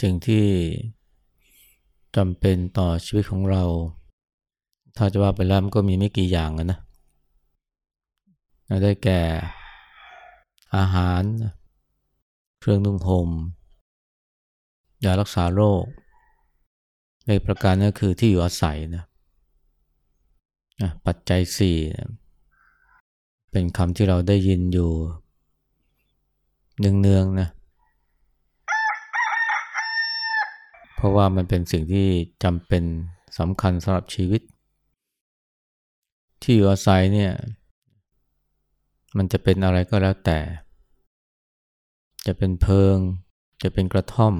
สิ่งที่จำเป็นต่อชีวิตของเรา ถ้าจะว่าไปแล้วมันก็มีไม่กี่อย่างนะ ได้แก่อาหาร เครื่องนุ่งห่มยารักษาโรค ในประการนั้นคือที่อยู่อาศัยนะปัจจัยสี่เป็นคำที่เราได้ยินอยู่เนืองๆนะเพ ราะว่ามันเป็นสิ่งที่จำเป็นสำคัญสำหรับชีวิต ที่อยู่อาศัยเนี่ย มันจะเป็นอะไรก็แล้วแต่ จะเป็นเพิง จะเป็นกระท่อม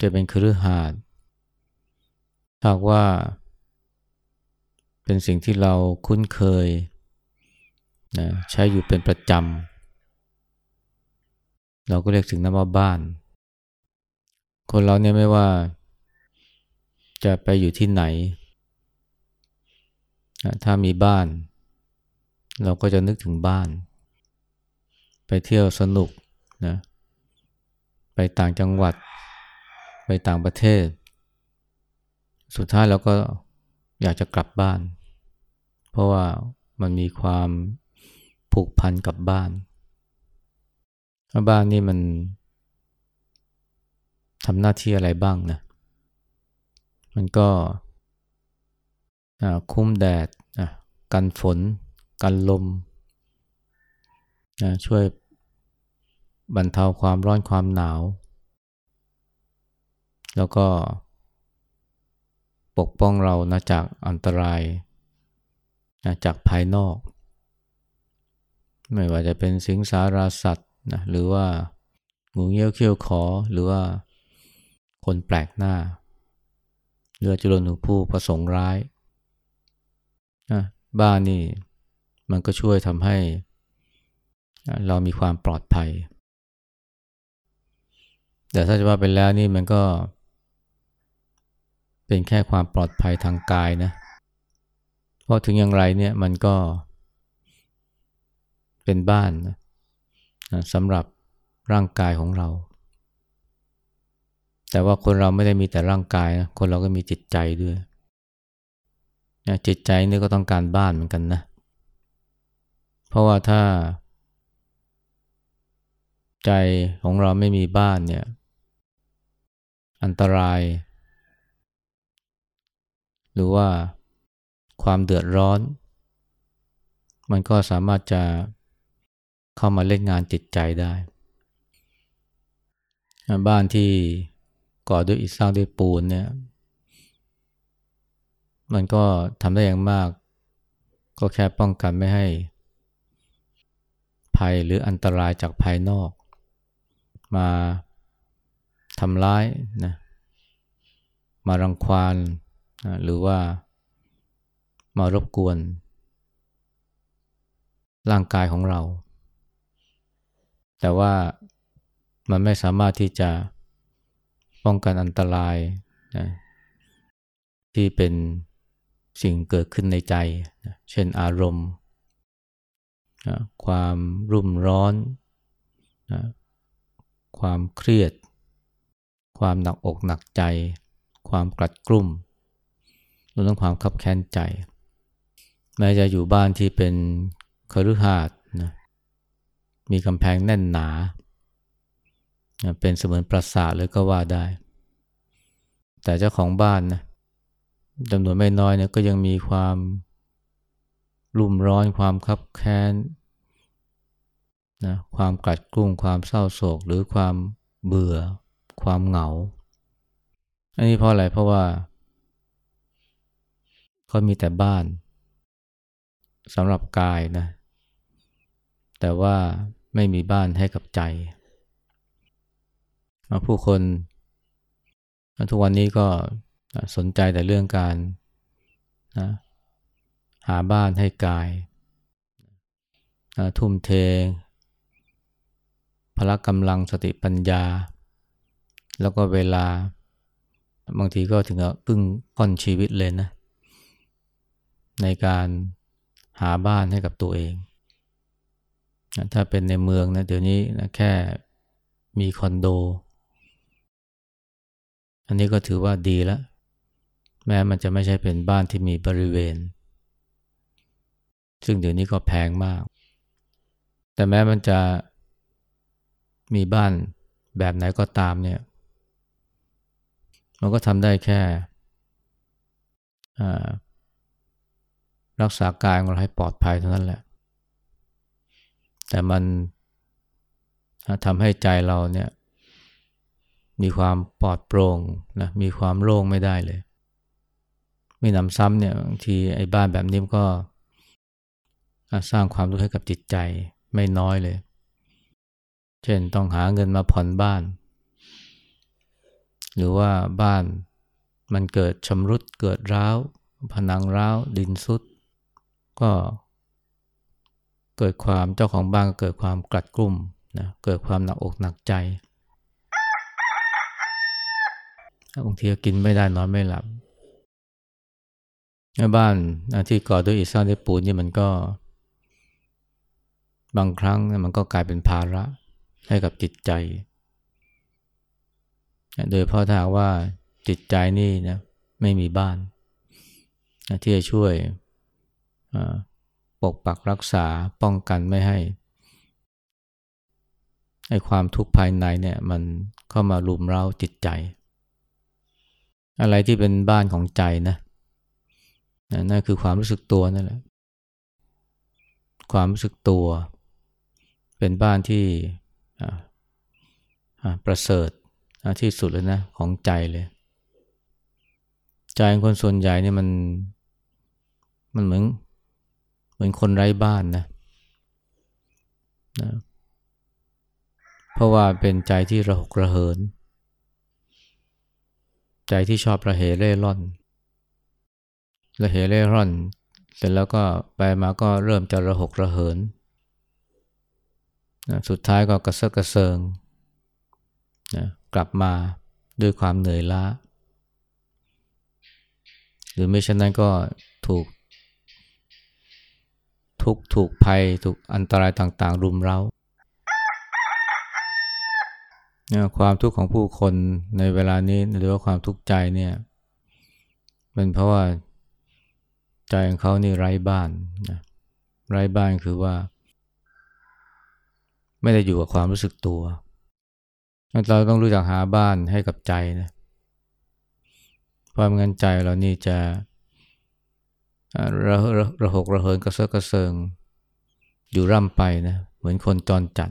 จะเป็นครือหาดถ้าว่า เป็นสิ่งที่เราคุ้นเคยนะใช้อยู่เป็นประจำเราก็เรียกถึงนั้นว่าบ้าน คนเราเนี่ยไม่ว่าจะไปอยู่ที่ไหน ถ้ามีบ้าน เราก็จะนึกถึงบ้าน ไปเที่ยวสนุกนะไปต่างจังหวัด ไปต่างประเทศ สุดท้ายเราก็อยากจะกลับบ้าน เพราะว่ามันมีความผูกพันกับบ้าน บ้านนี่มัน ทำหน้าที่อะไรบ้างนะ มันก็คุ้มแดดกันฝน กันลม ช่วยบรรเทาความร้อนความหนาว แล้วก็ปกป้องเรานะจากอันตรายนะจากภายนอก ไม่ว่าจะเป็นสิงสาราสัตว์นะหรือว่างูเงี้ยวเขี้ยวขอหรือว่า คนแปลกหน้าเรือจุลนุผู้ประสงค์ร้ายนะบ้านนี่มันก็ช่วยทำให้ เรามีความปลอดภัย แต่ถ้าจะว่าไปแล้วนี่มันก็ เป็นแค่ความปลอดภัยทางกายนะ เพราะถึงอย่างไรเนี่ยมันก็ เป็นบ้านนะสำหรับร่างกายของเรา แต่ว่าคนเราไม่ได้มีแต่ร่างกายนะคนเราก็มีจิตใจด้วยนะจิตใจนี่ก็ต้องการบ้านเหมือนกันนะ เพราะว่าถ้า ใจของเราไม่มีบ้านเนี่ย อันตราย หรือว่าความเดือดร้อน มันก็สามารถจะเข้ามาเล่นงานจิตใจได้ บ้านที่ ก่อด้วยอิฐสร้างด้วยปูนเนี่ยมันก็ทำได้อย่างมาก ก็แค่ป้องกันไม่ให้ ภัยหรืออันตรายจากภายนอก มาทำร้ายนะมารังควานหรือว่ามารบกวน ร่างกายของเรา แต่ว่ามันไม่สามารถที่จะ ป้องกันอันตรายนะที่เป็นสิ่งเกิดขึ้นในใจนะเช่นอารมณ์นะความรุ่มร้อนนะความเครียด ความหนักอกหนักใจ ความกลัดกลุ่มรวมทั้งความคับแค้นใจ แม้จะอยู่บ้านที่เป็นคฤหาสน์นะมีกำแพงแน่นหนา เป็นเสมือนปราสาทเลยก็ว่าได้ แต่เจ้าของบ้านนะจำนวนไม่น้อยเนี่ยก็ยังมีความรุ่มร้อนความคับแค้นนะความกัดกลุ้มความเศร้าโศก หรือความเบื่อ ความเหงา อันนี้เพราะอะไรเพราะว่าเขามีแต่บ้านสำหรับกายนะ แต่ว่าไม่มีบ้านให้กับใจ ผู้คนทุกวันนี้ก็สนใจแต่เรื่องการนะหาบ้านให้กายทุ่มเท พละกำลังสติปัญญา แล้วก็เวลา บางทีก็ถึงกับพึ่งก้อนชีวิตเลยนะ ในการหาบ้านให้กับตัวเองถ้าเป็นในเมืองนะเดี๋ยวนี้นะแค่มีคอนโด อันนี้ก็ถือว่าดีแล้ว แม้มันจะไม่ใช่เป็นบ้านที่มีบริเวณ ซึ่งเดี๋ยวนี้ก็แพงมาก แต่แม้มันจะมีบ้านแบบไหนก็ตามเนี่ย มันก็ทำได้แค่รักษากายของเราให้ปลอดภัยเท่านั้นแหละ แต่มันทำให้ใจเราเนี่ย มีความปลอดโปร่งนะมีความโล่งไม่ได้เลย ไม่นำซ้ำเนี่ยบางทีไอ้บ้านแบบนี้ก็สร้างความทุกข์ให้กับจิตใจไม่น้อยเลย เช่นต้องหาเงินมาผ่อนบ้าน หรือว่าบ้านมันเกิดชำรุดเกิดร้าว ผนังร้าว ดินสุด ก็เกิดความเจ้าของบ้านก็เกิดความกลัดกลุ่มนะเกิดความหนักอกหนักใจ บางทีก็กินไม่ได้นอนไม่หลับบ้านที่ก่อด้วยอิฐสร้างด้วยปูนนี่มันก็ บางครั้งมันก็กลายเป็นภาระให้กับจิตใจ โดยเพราะถ้าว่าจิตใจนี่นะไม่มีบ้าน ที่จะช่วยปกปักรักษาป้องกันไม่ให้ไอ้ความทุกข์ภายในเนี่ยมันเข้ามาลุมเร้าจิตใจ อะไรที่เป็นบ้านของใจนะนั่นคือความรู้สึกตัวนั่นแหละ ความรู้สึกตัว เป็นบ้านที่ประเสริฐที่สุดเลยนะของใจเลย ใจคนส่วนใหญ่เนี่ยมันมันเหมือนเหมือนคนไร้บ้านนะนะ เพราะว่าเป็นใจที่ระหกระเหิน ใจที่ชอบระเหเร่ร่อนระเหเร่ร่อน เสร็จแล้วก็ไปมาก็เริ่มจะระหกระเหินนะสุดท้ายก็กระเซาะกระเซิงนะกลับมาด้วยความเหนื่อยล้า หรือไม่เช่นนั้นก็ถูก ทุกถูกภัยถูกอันตรายต่างๆ รุมเร้า ความทุกข์ของผู้คนในเวลานี้หรือว่าความทุกข์ใจเนี่ยเป็นเพราะว่าใจของเขานี่ไร้บ้านนะไร้บ้านคือว่า ไม่ได้อยู่กับความรู้สึกตัว เราต้องรู้จักหาบ้านให้กับใจนะเพราะงั้นใจเรานี่จะระระระหกระเหินกระเซาะกระเซิงอยู่ร่ำไปนะเหมือนคนจรจัด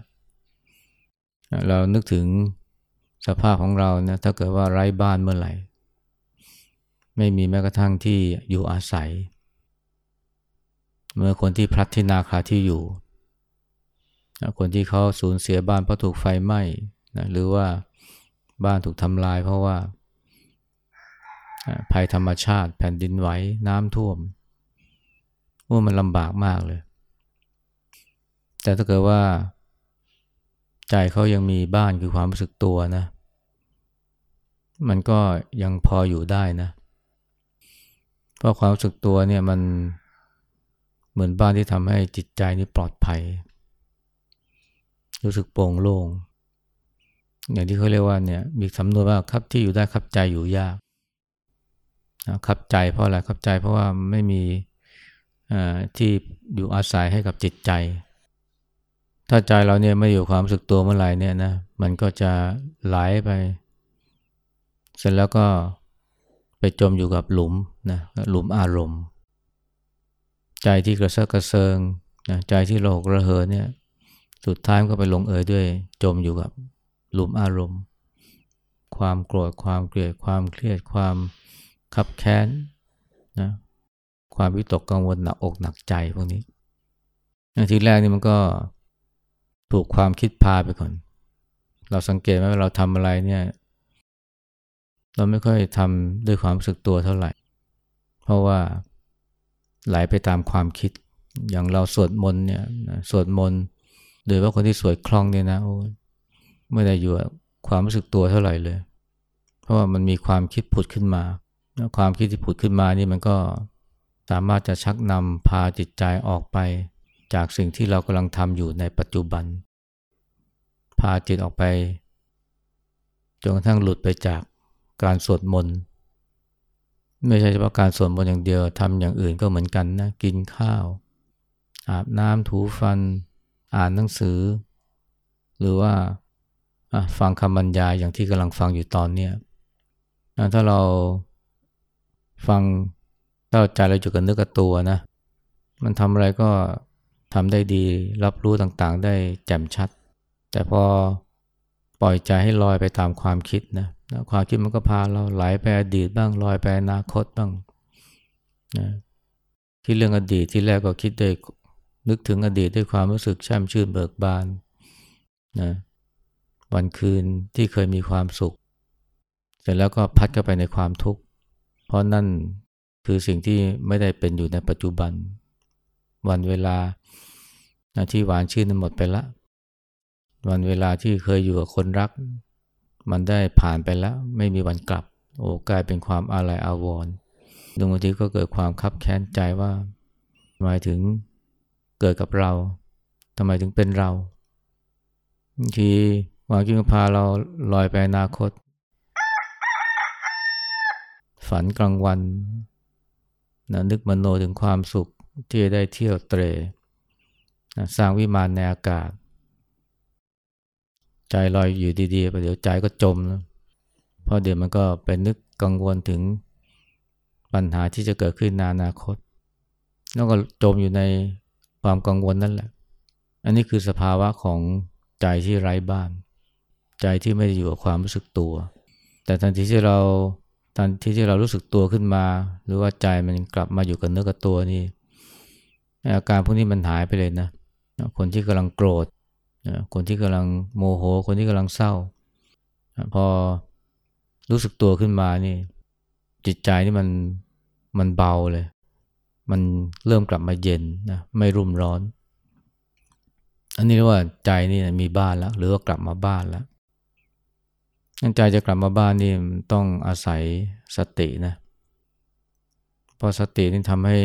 เรานึกถึงสภาพของเรานะถ้าเกิดว่าไร้บ้านเมื่อไหร่ ไม่มีแม้กระทั่งที่อยู่อาศัย เมื่อคนที่พลัดที่นาคาที่อยู่ คนที่เขาสูญเสียบ้านเพราะถูกไฟไหม้นะหรือว่าบ้านถูกทำลายเพราะว่า ภัยธรรมชาติแผ่นดินไหวน้ำท่วมว่ามันลำบากมากเลย แต่ถ้าเกิดว่า ใจเขายังมีบ้านคือความรู้สึกตัวนะ มันก็ยังพออยู่ได้นะ เพราะความรู้สึกตัวเนี่ยมันเหมือนบ้านที่ทำให้จิตใจนี่ปลอดภัย รู้สึกโปร่งโล่งอย่างที่เขาเรียกว่าเนี่ยมีสำนวนว่าครับที่อยู่ได้ครับใจอยู่ยากขับใจเพราะอะไรขับใจเพราะว่าไม่มีที่อยู่อาศัยให้กับจิตใจ ถ้าใจเราเนี่ยไม่อยู่ความรู้สึกตัวเมื่อไหร่เนี่ยนะมันก็จะไหลไป เสร็จแล้วก็ไปจมอยู่กับหลุมนะหลุมอารมณ์ ใจที่กระเซาะกระเซิงนะใจที่โลกระเหินเนี่ยสุดท้ายก็ไปลงเอยด้วยจมอยู่กับหลุมอารมณ์ ความโกรธความเกลียดความเครียดความขับแค้นนะความวิตกกังวลหนักอกหนักใจพวกนี้ทีแรกนี่มันก็ ถูกความคิดพาไปก่อน เราสังเกตไหมว่าเราทำอะไรเนี่ย เราไม่ค่อยทำด้วยความรู้สึกตัวเท่าไหร่ เพราะว่าไหลไปตามความคิด อย่างเราสวดมนต์เนี่ยสวดมนต์ โดยว่าคนที่สวดคล่องเนี่ยนะโอ้ไม่ได้อยู่ความรู้สึกตัวเท่าไหร่เลย เพราะว่ามันมีความคิดผุดขึ้นมา ความคิดที่ผุดขึ้นมานี่มันก็สามารถจะชักนำพาจิตใจออกไป จากสิ่งที่เรากำลังทำอยู่ในปัจจุบัน พาจิตออกไปจนกระทั่งหลุดไปจากการสวดมนต์ไม่ใช่เฉพาะการสวดมนต์อย่างเดียวทำอย่างอื่นก็เหมือนกันนะกินข้าว อาบน้ำถูฟัน อ่านหนังสือ หรือว่าฟังคำบรรยายอย่างที่กำลังฟังอยู่ตอนนี้ถ้าเราฟังถ้าใจเราอยู่กับเนื้อกับตัวนะ มันทำอะไรก็ ทำได้ดีรับรู้ต่างๆ ได้แจ่มชัด แต่พอปล่อยใจให้ลอยไปตามความคิดนะความคิดมันก็พาเราไหลไปอดีตบ้างลอยไปอนาคตบ้างนะคิดเรื่องอดีตที่แรกก็คิดด้วยนึกถึงอดีตด้วยความรู้สึกแช่มชื่นเบิกบานนะวันคืนที่เคยมีความสุข เสร็จแล้วก็พัดเข้าไปในความทุกข์ เพราะนั่นคือสิ่งที่ไม่ได้เป็นอยู่ในปัจจุบัน วันเวลาที่หวานชื่นนั้นหมดไปละ วันเวลาที่เคยอยู่กับคนรัก มันได้ผ่านไปแล้ว ไม่มีวันกลับ โอ้กลายเป็นความอาลัยอาวรณ์บางทีก็เกิดความคับแค้นใจว่าหมายถึงเกิดกับเราทำไมถึงเป็นเราบางทีความคิดพาเราลอยไปอนาคต ฝันกลางวันนะนึกมโนถึงความสุข ที่จะได้เที่ยวเตรนะสร้างวิมานในอากาศ ใจลอยอยู่ดีๆไปเดี๋ยวใจก็จมนะเพราะเดี๋ยวมันก็ไปนึกกังวลถึงปัญหาที่จะเกิดขึ้นในอนาคต แล้วก็จมอยู่ในความกังวลนั่นแหละ อันนี้คือสภาวะของใจที่ไร้บ้าน ใจที่ไม่ได้อยู่กับความรู้สึกตัว แต่ทันทีที่เราทันทีที่เรารู้สึกตัวขึ้นมา หรือว่าใจมันกลับมาอยู่กับเนื้อกับตัวนี่ อาการพวกนี้มันหายไปเลยนะ คนที่กำลังโกรธ คนที่กำลังโมโห คนที่กำลังเศร้า พอรู้สึกตัวขึ้นมานี่ จิตใจนี่มันมันเบาเลย มันเริ่มกลับมาเย็นนะไม่รุ่มร้อน อันนี้เรียกว่าใจนี่มีบ้านแล้ว หรือว่ากลับมาบ้านแล้วใจจะกลับมาบ้านนี่ต้องอาศัยสตินะเพราะสตินี่ทำให้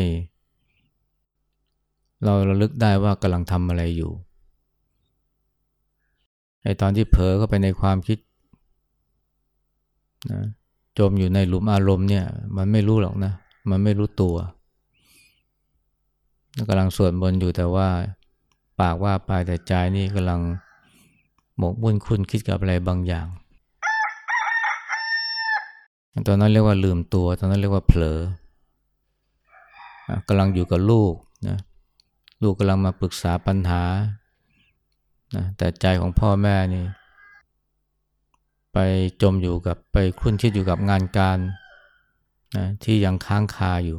เราระลึกได้ว่ากำลังทำอะไรอยู่ไอตอนที่เผลอเข้าไปในความคิดนะจมอยู่ในหลุมอารมณ์เนี่ย มันไม่รู้หรอกนะ มันไม่รู้ตัวกำลังสวดมนต์อยู่แต่ว่า ปากว่าปลายแต่ใจนี่กำลังหมกมุ่นคุ้นคิดกับอะไรบางอย่างตอนนั้นเรียกว่าลืมตัว ตอนนั้นเรียกว่าเผลอกำลังอยู่กับลูกนะ ลูกกำลังมาปรึกษาปัญหานะแต่ใจของพ่อแม่นี่ ไปจมอยู่กับไปคุ้นคิดอยู่กับงานการนะที่ยังค้างคาอยู่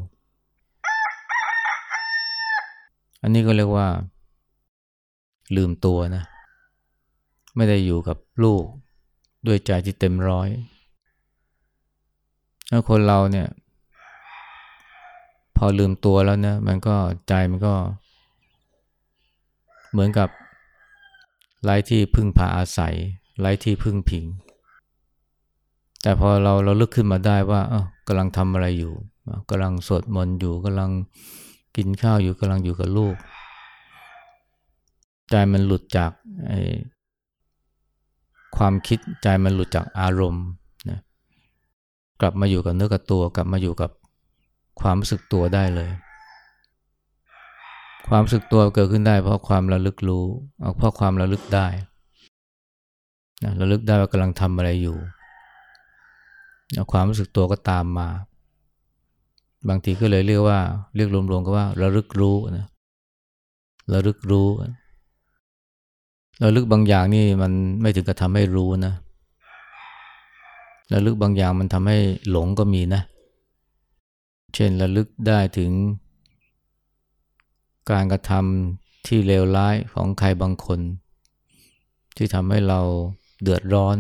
อันนี้ก็เรียกว่า ลืมตัวนะ ไม่ได้อยู่กับลูกด้วยใจที่เต็มร้อยถ้าคนเราเนี่ย พอลืมตัวแล้วเนี่ยมันก็ใจมันก็ เหมือนกับไร้ที่พึ่งพาอาศัยไร้ที่พึ่งพิง แต่พอเราเราลึกขึ้นมาได้ว่าเออกำลังทำอะไรอยู่กำลังสวดมนต์อยู่กำลังกินข้าวอยู่กำลังอยู่กับลูก ใจมันหลุดจากความคิดใจมันหลุดจากอารมณ์นะกลับมาอยู่กับเนื้อกับตัว กลับมาอยู่กับความรู้สึกตัวได้เลย ความรู้สึกตัวเกิดขึ้นได้ เพราะความระลึกรู้เพราะความระลึกได้นะระลึกได้ว่ากำลังทำอะไรอยู่ความรู้สึกตัวก็ตามมา บางทีก็เลยเรียกว่า เรียกรวมๆก็ว่า ระลึกรู้นะระลึกรู้ระลึกบางอย่างนี่มันไม่ถึงกับทำให้รู้นะระลึกบางอย่างมันทำให้หลงก็มีนะ เช่นระลึกได้ถึง การกระทำที่เลวร้ายของใครบางคน ที่ทำให้เราเดือดร้อน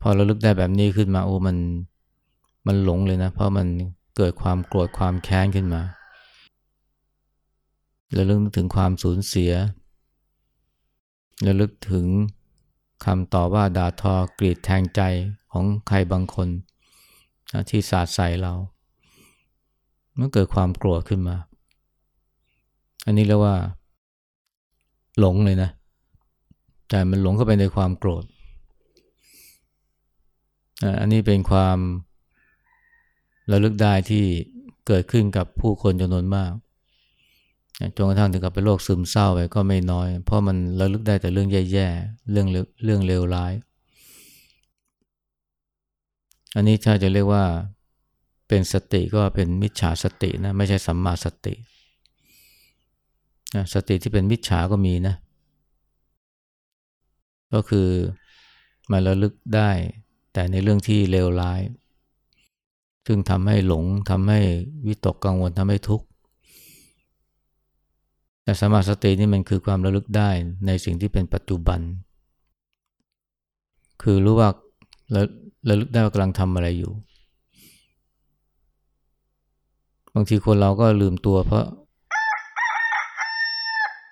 พอระลึกได้แบบนี้ขึ้นมาโอ้มันมันหลงเลยนะ เพราะมันเกิดความโกรธความแค้นขึ้นมาระลึกถึงความสูญเสียระลึกถึงคำต่อว่าด่าทอกรีดแทงใจของใครบางคนนะที่สาดใส่เรา เมื่อเกิดความโกรธขึ้นมา อันนี้เรียกว่า หลงเลยนะใจมันหลงเข้าไปในความโกรธ อันนี้เป็นความระลึกได้ที่เกิดขึ้นกับผู้คนจำนวนมากจนกระทั่งถึงกับเป็นโรคซึมเศร้าไปก็ไม่น้อย เพราะมันระลึกได้แต่เรื่องแย่ๆ เรื่องเรื่องเลวร้าย อันนี้ถ้าจะเรียกว่าเป็นสติก็เป็นมิจฉาสตินะไม่ใช่สัมมาสตินะ สติที่เป็นมิจฉาก็มีนะ ก็คือมาระลึกได้ แต่ในเรื่องที่เลวร้าย ซึ่งทำให้หลงทำให้วิตกกังวลทำให้ทุกข์แต่สมาสตินี่มันคือความระลึกได้ในสิ่งที่เป็นปัจจุบัน คือรู้ว่าระระลึกได้ว่ากำลังทำอะไรอยู่ บางทีคนเราก็ลืมตัวเพราะ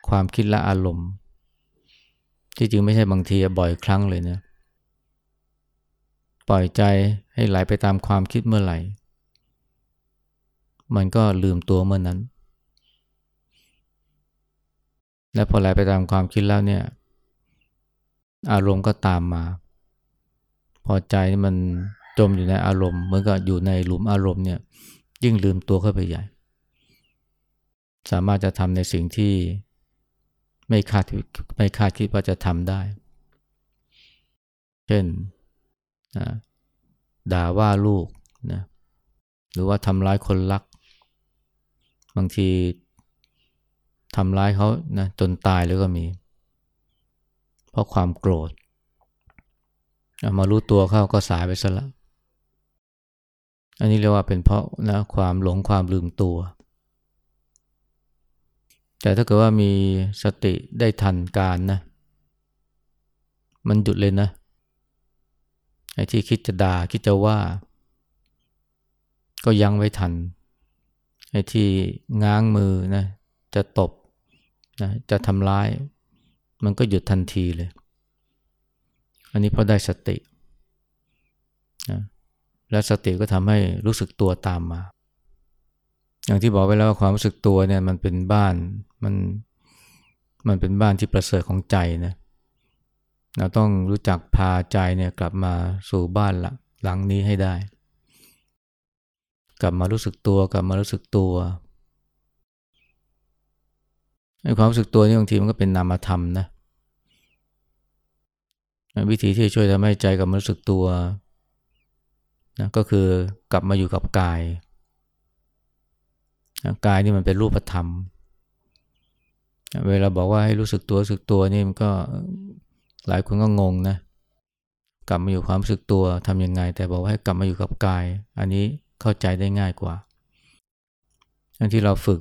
ความคิดและอารมณ์ ที่จริงไม่ใช่บางทีบ่อยครั้งเลยนะปล่อยใจให้ไหลไปตามความคิดเมื่อไหร่ มันก็ลืมตัวเมื่อนนั้น และพอไหลไปตามความคิดแล้วเนี่ย อารมณ์ก็ตามมา พอใจมันจมอยู่ในอารมณ์เหมือนกับอยู่ในหลุมอารมณ์เนี่ยยิ่งลืมตัวเข้าไปใหญ่ สามารถจะทำในสิ่งที่ ไม่คาดไม่คาดคิดว่าจะทำได้ เช่นด่าว่าลูกนะหรือว่าทำร้ายคนรัก บางทีทำร้ายเขานะจนตายแล้วก็มี เพราะความโกรธมารู้ตัวเข้าก็สายไปซะละอันนี้เรียกว่าเป็นเพราะนะความหลงความลืมตัว แต่ถ้าเกิดว่ามีสติได้ทันการนะ มันหยุดเลยนะไอ้ที่คิดจะด่าคิดจะว่า ก็ยังไว้ทันไอ้ที่ง้างมือนะ จะตบนะจะทำร้าย มันก็หยุดทันทีเลย อันนี้เพราะได้สตินะและสติก็ทำให้รู้สึกตัวตามมา อย่างที่บอกไปแล้วความรู้สึกตัวเนี่ยมันเป็นบ้านมันมันเป็นบ้านที่ประเสริฐของใจนะเราต้องรู้จักพาใจเนี่ยกลับมาสู่บ้านหลังหลังนี้ให้ได้ กลับมารู้สึกตัวกลับมารู้สึกตัวไอ้ความรู้สึกตัวนี่บางทีมันก็เป็นนามธรรมนะวิธีที่ช่วยทำให้ใจกลับมารู้สึกตัวนะก็คือกลับมาอยู่กับกาย กายนี่มันเป็นรูปธรรม เวลาบอกว่าให้รู้สึกตัวรู้สึกตัวนี่มันก็หลายคนก็งงนะ กลับมาอยู่ความรู้สึกตัวทำยังไง แต่บอกว่าให้กลับมาอยู่กับกาย อันนี้เข้าใจได้ง่ายกว่าอันที่เราฝึก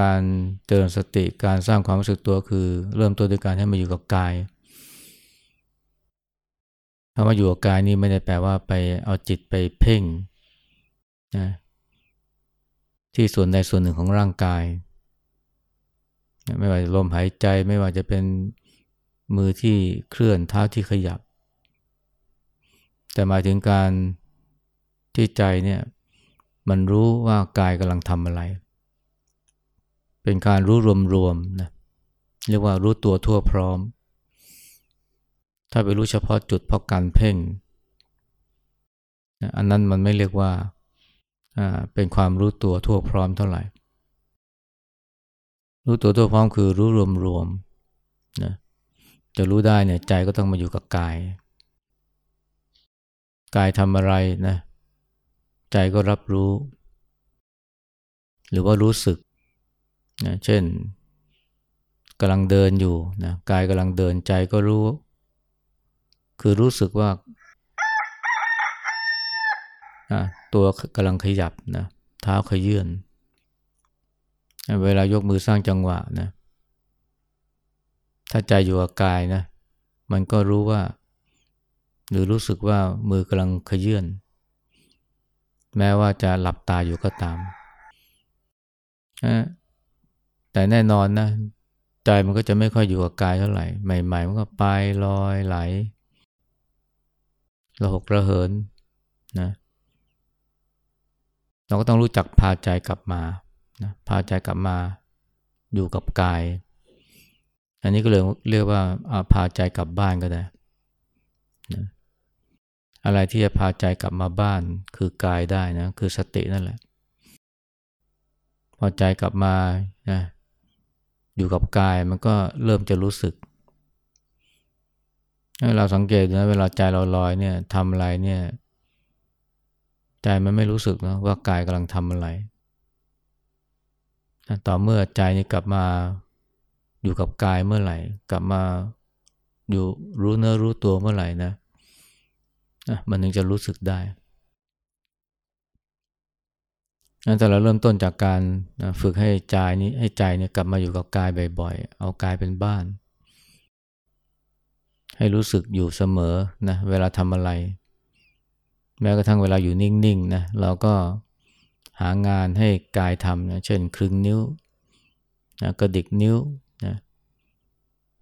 การเจริญสติการสร้างความรู้สึกตัวคือ เริ่มต้นด้วยการให้มาอยู่กับกายคำว่าอยู่กับกายนี่ไม่ได้แปลว่าไปเอาจิตไปเพ่งนะ ที่ส่วนใดส่วนหนึ่งของร่างกาย ไม่ว่าลมหายใจไม่ว่าจะเป็นมือที่เคลื่อนเท้าที่ขยับ แต่หมายถึงการที่ใจเนี่ยมันรู้ว่ากายกำลังทำอะไร เป็นการรู้รวมๆนะเรียกว่ารู้ตัวทั่วพร้อม ถ้าไปรู้เฉพาะจุดเพราะการเพ่ง อันนั้นมันไม่เรียกว่า เป็นความรู้ตัวทั่วพร้อมเท่าไหร่ รู้ตัวทั่วพร้อมคือรู้รวมๆนะจะรู้ได้เนี่ยใจก็ต้องมาอยู่กับกาย กายทำอะไรนะใจก็รับรู้ หรือว่ารู้สึกนะเช่นกำลังเดินอยู่นะกายกำลังเดินใจก็รู้ คือรู้สึกว่า ตัวกำลังขยับนะเท้าขยื่นเวลายกมือสร้างจังหวะนะถ้าใจอยู่กับกายนะ มันก็รู้ว่า หรือรู้สึกว่ามือกำลังขยื่นแม้ว่าจะหลับตาอยู่ก็ตาม แต่แน่นอนนะ ใจมันก็จะไม่ค่อยอยู่กับกายเท่าไหร่ ใหม่ ๆ มันก็ไปลอยไหลระหกระเหินนะ เราก็ต้องรู้จักพาใจกลับมานะพาใจกลับมาอยู่กับกาย อันนี้ก็เลยเรียกว่าพาใจกลับบ้านก็ได้นะอะไรที่จะพาใจกลับมาบ้านคือกายได้นะคือสตินั่นแหละ พอใจกลับมานะอยู่กับกายมันก็เริ่มจะรู้สึกเราสังเกตนะเวลาใจเราลอยเนี่ยทำอะไรเนี่ย ใจมันไม่รู้สึกนะว่ากายกำลังทำอะไร ต่อเมื่อใจนี่กลับมาอยู่กับกายเมื่อไหร่ กลับมาอยู่รู้เนื้อรู้ตัวเมื่อไหร่นะมันถึงจะรู้สึกได้แต่เราเริ่มต้นจากการฝึกให้ใจนี้ให้ใจเนี่ยกลับมาอยู่กับกายบ่อยๆ เอากายเป็นบ้าน ให้รู้สึกอยู่เสมอนะเวลาทำอะไร แม้กระทั่งเวลาอยู่นิ่งๆนะเราก็หางานให้กายทำนะเช่นคลึงนิ้วนะกระดิกนิ้วนะ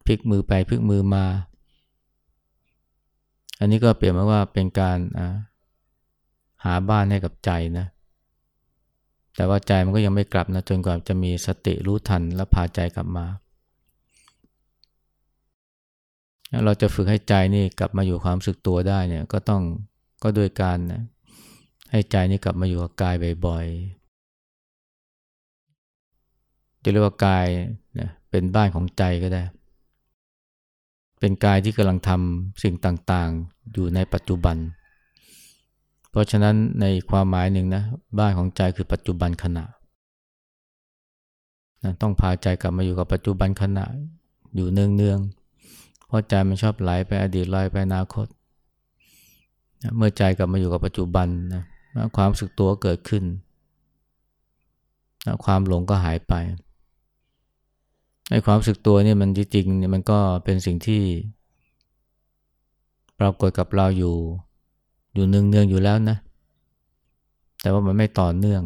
พลิกมือไปพลิกมือมา อันนี้ก็เปรียบมาว่าเป็นการหาบ้านให้กับใจนะแต่ว่าใจมันก็ยังไม่กลับนะจนกว่าจะมีสติรู้ทันและพาใจกลับมาเราจะฝึกให้ใจนี่กลับมาอยู่ความสึกตัวได้เนี่ยก็ต้อง ก็โดยการนะให้ใจนี่กลับมาอยู่กับกายบ่อยๆ จะเรียกว่ากายนะเป็นบ้านของใจก็ได้ เป็นกายที่กำลังทำสิ่งต่างๆ อยู่ในปัจจุบัน เพราะฉะนั้นในความหมายหนึ่งนะบ้านของใจคือปัจจุบันขณะนะต้องพาใจกลับมาอยู่กับปัจจุบันขณะอยู่เนืองๆ เพราะใจมันชอบไหลไปอดีตลอยไปอนาคต นะเมื่อใจกลับมาอยู่กับปัจจุบันนะความสึกตัวเกิดขึ้นนะความหลงก็หายไปในความสึกตัวนี่มันจริงๆเนี่ยมันก็เป็นสิ่งที่ปรากฏกับเราอยู่อยู่เนืองเนืองอยู่แล้วนะ แต่ว่ามันไม่ต่อเนื่อง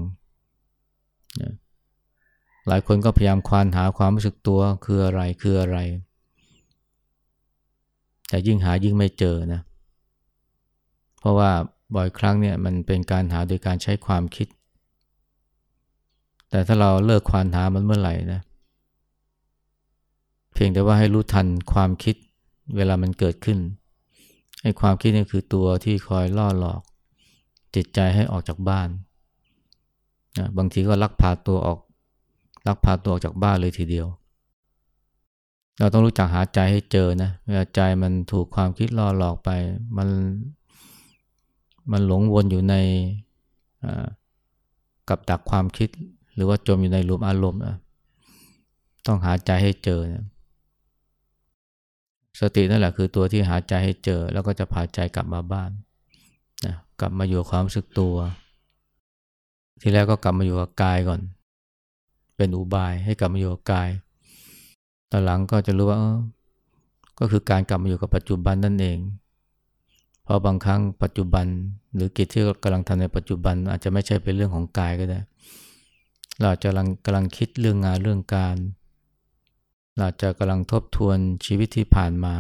หลายคนก็พยายามควานหาความรู้สึกตัวคืออะไรคืออะไร แต่ยิ่งหายิ่งไม่เจอนะเพราะว่าบ่อยครั้งเนี่ยมันเป็นการหาโดยการใช้ความคิด แต่ถ้าเราเลิกควานหามันเมื่อไหร่นะ เพียงแต่ว่าให้รู้ทันความคิดเวลามันเกิดขึ้นไอ้ความคิดนี่คือตัวที่คอยล่อหลอก จิตใจให้ออกจากบ้านนะบางทีก็ลักพาตัวออก ลักพาตัวออกจากบ้านเลยทีเดียว เราต้องรู้จักหาใจให้เจอนะเวลาใจมันถูกความคิดล่อหลอกไป มัน มันหลงวนอยู่ในกับดักความคิด หรือว่าจมอยู่ในหลุมอารมณ์ต้องหาใจให้เจอนะสตินั่นแหละคือตัวที่หาใจให้เจอ แล้วก็จะพาใจกลับมาบ้านนะกลับมาอยู่ความรู้สึกตัว ทีแรกก็กลับมาอยู่กับกายก่อน เป็นอุบายให้กลับมาอยู่กับกายตอนหลังก็จะรู้ว่าก็คือการกลับมาอยู่กับปัจจุบันนั่นเอง เพราะบางครั้งปัจจุบัน หรือกิจที่กำลังทำในปัจจุบัน อาจจะไม่ใช่เป็นเรื่องของกายก็ได้ เราจะกำลังกำลังคิดเรื่องงานเรื่องการ เราจะกำลังทบทวนชีวิตที่ผ่านมา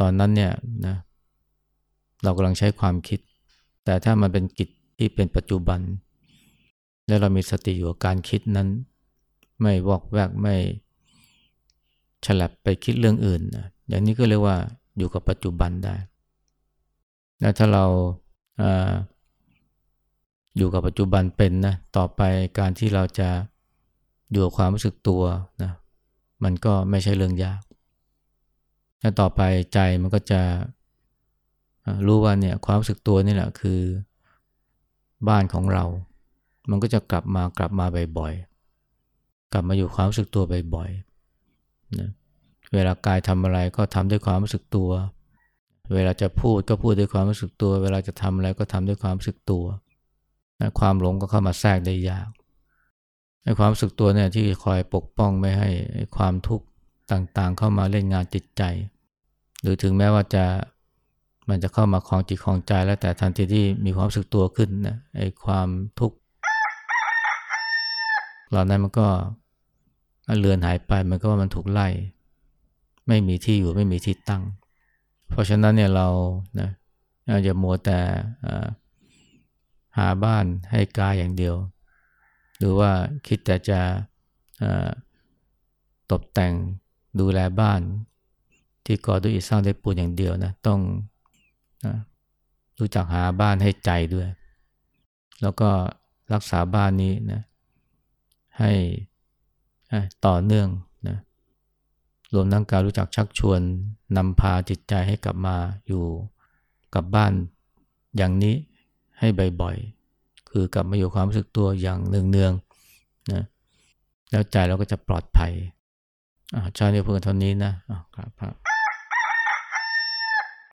ตอนนั้นเนี่ยนะเรากำลังใช้ความคิด แต่ถ้ามันเป็นกิจที่เป็นปัจจุบัน และเรามีสติอยู่กับการคิดนั้น ไม่วอกแวกไม่ฉลับไปคิดเรื่องอื่นนะอย่างนี้ก็เรียกว่าอยู่กับปัจจุบันได้ และถ้าเราอาอยู่กับปัจจุบันเป็นนะต่อไปการที่เราจะอยู่กับความรู้สึกตัวนะมันก็ไม่ใช่เรื่องยากถ้าต่อไปใจมันก็จะรู้ว่าเนี่ยความรู้สึกตัวนี่แหละคือบ้านของเรา มันก็จะกลับมากลับมาบ่อยๆ กลับมาอยู่ความรู้สึกตัวบ่อยๆนะเวลากายทำอะไรก็ทำด้วยความรู้สึกตัว เวลาจะพูดก็พูดด้วยความรู้สึกตัว เวลาจะทำอะไรก็ทำด้วยความรู้สึกตัวความหลงก็เข้ามาแทรกได้ยากไอ้ความรู้สึกตัวเนี่ยที่คอยปกป้องไม่ให้ความทุกข์ต่างๆ เข้ามาเล่นงานจิตใจ หรือถึงแม้ว่าจะมันจะเข้ามาคลองจิตคลองใจแล้วแต่ทันทีที่มีความรู้สึกตัวขึ้นนะไอ้ความทุกข์เหล่านั้นมันก็เลือนหายไปมันก็ว่ามันถูกไล่ ไม่มีที่อยู่ไม่มีที่ตั้ง เพราะฉะนั้นเนี่ยเรานะอย่ามัวแต่หาบ้านให้กายอย่างเดียว หรือว่าคิดแต่จะตกแต่งดูแลบ้าน ที่ก่อด้วยอิฐสร้างด้วยปูนอย่างเดียวนะต้องรู้จักหาบ้านให้ใจด้วย แล้วก็รักษาบ้านนี้นะให้ต่อเนื่อง รวมทั้งการรู้จักชักชวนนำพาจิตใจให้กลับมาอยู่กับบ้านอย่างนี้ให้บ่อยๆ คือกลับมาอยู่ความรู้สึกตัวอย่างเนืองๆนะแล้วใจเราก็จะปลอดภัยอ่าชาตินี้เพื่อนเท่านี้นะอ่าครับ